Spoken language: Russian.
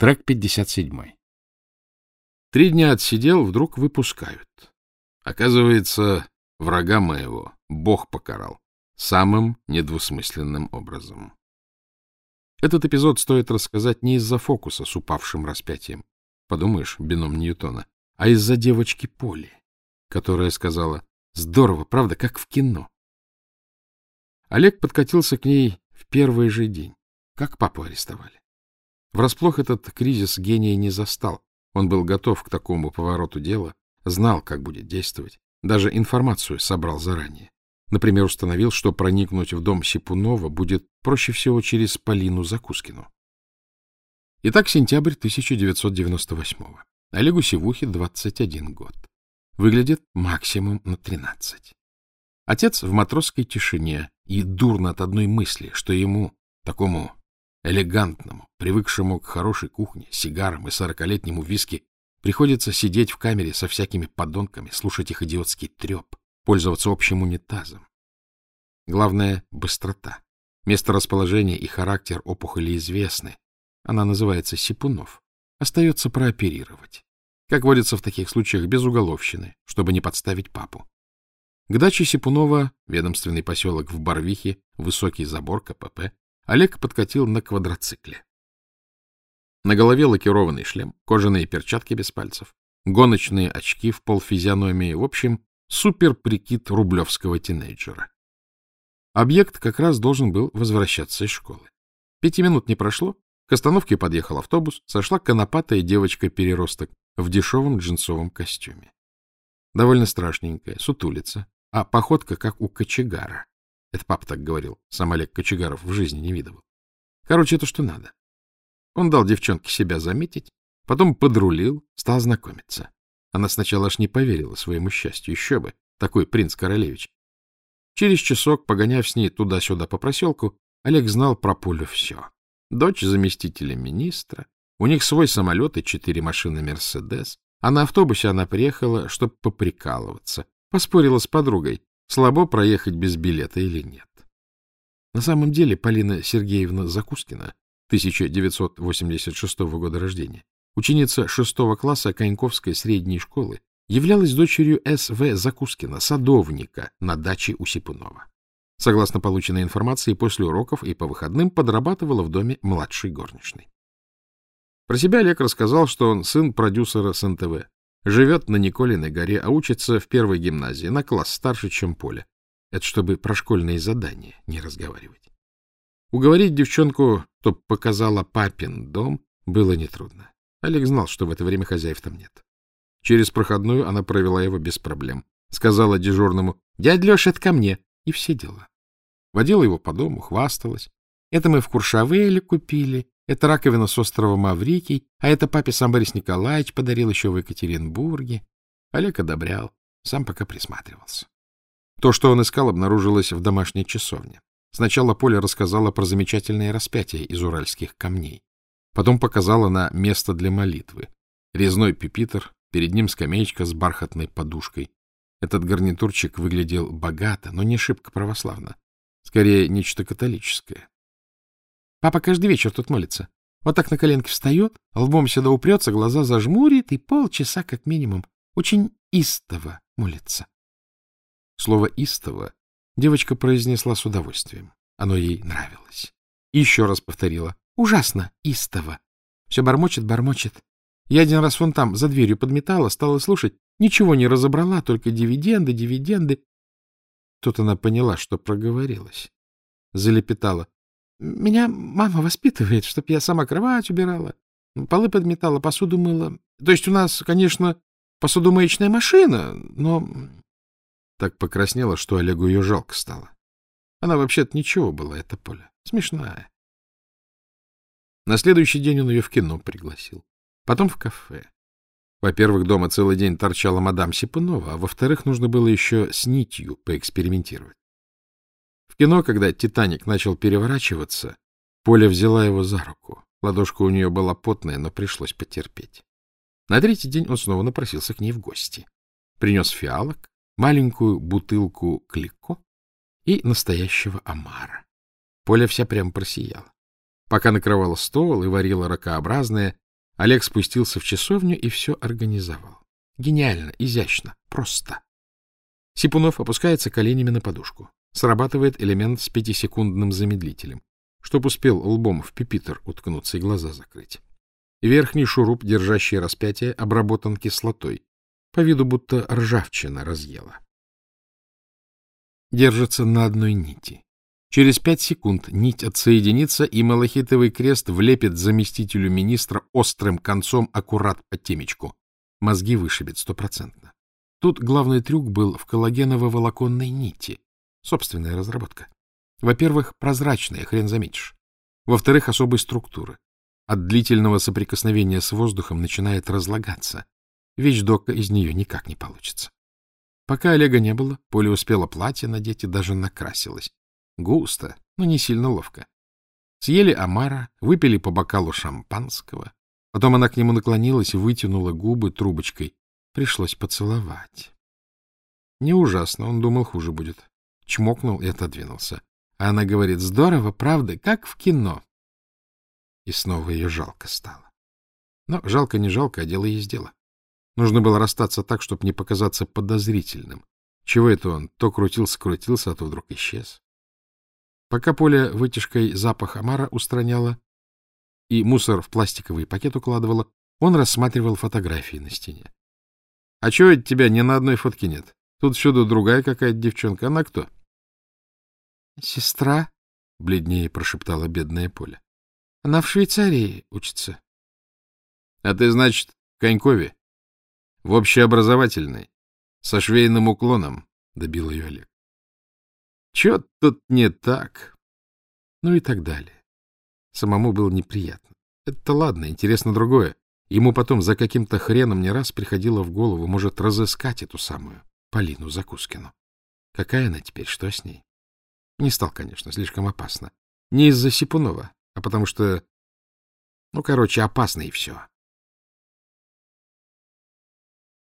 Трек 57. Три дня отсидел, вдруг выпускают. Оказывается, врага моего Бог покарал самым недвусмысленным образом. Этот эпизод стоит рассказать не из-за фокуса с упавшим распятием, подумаешь, бином Ньютона, а из-за девочки Поли, которая сказала «Здорово, правда, как в кино». Олег подкатился к ней в первый же день, как папу арестовали. Врасплох этот кризис гения не застал. Он был готов к такому повороту дела, знал, как будет действовать, даже информацию собрал заранее. Например, установил, что проникнуть в дом Сипунова будет проще всего через Полину Закускину. Итак, сентябрь 1998-го. Олегу Сивухе 21 год. Выглядит максимум на 13. Отец в матросской тишине и дурно от одной мысли, что ему, такому элегантному, привыкшему к хорошей кухне, сигарам и сорокалетнему виски, приходится сидеть в камере со всякими подонками, слушать их идиотский треп, пользоваться общим унитазом. Главное — быстрота. Место расположения и характер опухоли известны. Она называется Сипунов. Остается прооперировать. Как водится в таких случаях, без уголовщины, чтобы не подставить папу. К даче Сипунова, ведомственный поселок в Барвихе, высокий забор КПП, Олег подкатил на квадроцикле. На голове лакированный шлем, кожаные перчатки без пальцев, гоночные очки в полфизиономии, в общем, супер-прикид рублевского тинейджера. Объект как раз должен был возвращаться из школы. Пяти минут не прошло, к остановке подъехал автобус, сошла конопатая девочка-переросток в дешевом джинсовом костюме. Довольно страшненькая, сутулица, а походка как у кочегара. Это папа так говорил. Сам Олег Кочегаров в жизни не видывал. Короче, это что надо. Он дал девчонке себя заметить, потом подрулил, стал знакомиться. Она сначала аж не поверила своему счастью. Еще бы, такой принц-королевич. Через часок, погоняв с ней туда-сюда по проселку, Олег знал про Полю все. Дочь заместителя министра, у них свой самолет и четыре машины «Мерседес», а на автобусе она приехала, чтобы поприкалываться. Поспорила с подругой, слабо проехать без билета или нет. На самом деле Полина Сергеевна Закускина, 1986 года рождения, ученица 6 класса Коньковской средней школы, являлась дочерью С.В. Закускина, садовника на даче у Сипунова. Согласно полученной информации, после уроков и по выходным подрабатывала в доме младшей горничной. Про себя Олег рассказал, что он сын продюсера с НТВ, Живет на Николиной горе, а учится в первой гимназии, на класс старше, чем Поля. Это чтобы про школьные задания не разговаривать. Уговорить девчонку, чтоб показала папин дом, было нетрудно. Олег знал, что в это время хозяев там нет. Через проходную она провела его без проблем. Сказала дежурному, «Дядь Леша, это ко мне!» И все дела. Водила его по дому, хвасталась. Это мы в Куршавеле купили, это раковина с острова Маврикий, а это папе сам Борис Николаевич подарил еще в Екатеринбурге. Олег одобрял, сам пока присматривался. То, что он искал, обнаружилось в домашней часовне. Сначала Поля рассказала про замечательное распятие из уральских камней. Потом показала на место для молитвы. Резной пепитер, перед ним скамеечка с бархатной подушкой. Этот гарнитурчик выглядел богато, но не шибко православно. Скорее, нечто католическое. Папа каждый вечер тут молится. Вот так на коленке встает, лбом сюда упрется, глаза зажмурит и полчаса как минимум очень истово молится. Слово «истово» девочка произнесла с удовольствием. Оно ей нравилось. И еще раз повторила. Ужасно истово. Все бормочет, бормочет. Я один раз вон там, за дверью подметала, стала слушать. Ничего не разобрала, только дивиденды, дивиденды. Тут она поняла, что проговорилась. Залепетала. Меня мама воспитывает, чтоб я сама кровать убирала, полы подметала, посуду мыла. То есть у нас, конечно, посудомоечная машина, но... Так покраснела, что Олегу ее жалко стало. Она вообще-то ничего была, это Поля. Смешная. На следующий день он ее в кино пригласил. Потом в кафе. Во-первых, дома целый день торчала мадам Сипунова, а во-вторых, нужно было еще с нитью поэкспериментировать кино, когда «Титаник» начал переворачиваться, Поля взяла его за руку. Ладошка у нее была потная, но пришлось потерпеть. На третий день он снова напросился к ней в гости. Принес фиалок, маленькую бутылку клико и настоящего омара. Поля вся прям просияла. Пока накрывала стол и варила ракообразное, Олег спустился в часовню и все организовал. Гениально, изящно, просто. Сипунов опускается коленями на подушку. Срабатывает элемент с пятисекундным замедлителем, чтоб успел лбом в пипитер уткнуться и глаза закрыть. Верхний шуруп, держащий распятие, обработан кислотой, по виду будто ржавчина разъела. Держится на одной нити. Через пять секунд нить отсоединится, и малахитовый крест влепит заместителю министра острым концом аккурат по темечку. Мозги вышибет стопроцентно. Тут главный трюк был в коллагеново-волоконной нити. Собственная разработка. Во-первых, прозрачная, хрен заметишь. Во-вторых, особой структуры. От длительного соприкосновения с воздухом начинает разлагаться. Вещдока из нее никак не получится. Пока Олега не было, Поля успела платье надеть и даже накрасилась. Густо, но не сильно ловко. Съели омара, выпили по бокалу шампанского. Потом она к нему наклонилась и вытянула губы трубочкой. Пришлось поцеловать. Не ужасно, он думал, хуже будет. Чмокнул и отодвинулся. А она говорит, здорово, правда, как в кино. И снова ее жалко стало. Но жалко не жалко, а дело есть дело. Нужно было расстаться так, чтобы не показаться подозрительным. Чего это он? То крутился-крутился, а то вдруг исчез. Пока Поля вытяжкой запах омара устраняла и мусор в пластиковый пакет укладывала, он рассматривал фотографии на стене. — А чего это тебя ни на одной фотке нет? Тут всюду другая какая-то девчонка. Она кто? — Сестра, — бледнее прошептала бедная Поля. — Она в Швейцарии учится. — А ты, значит, в Конькове? — В общеобразовательной, со швейным уклоном, — добил ее Олег. Чё тут не так? Ну и так далее. Самому было неприятно. Это ладно, интересно другое. Ему потом за каким-то хреном не раз приходило в голову, может, разыскать эту самую Полину Закускину. Какая она теперь, что с ней? Не стал, конечно, слишком опасно. Не из-за Сипунова, а потому что... Ну, короче, опасно и все.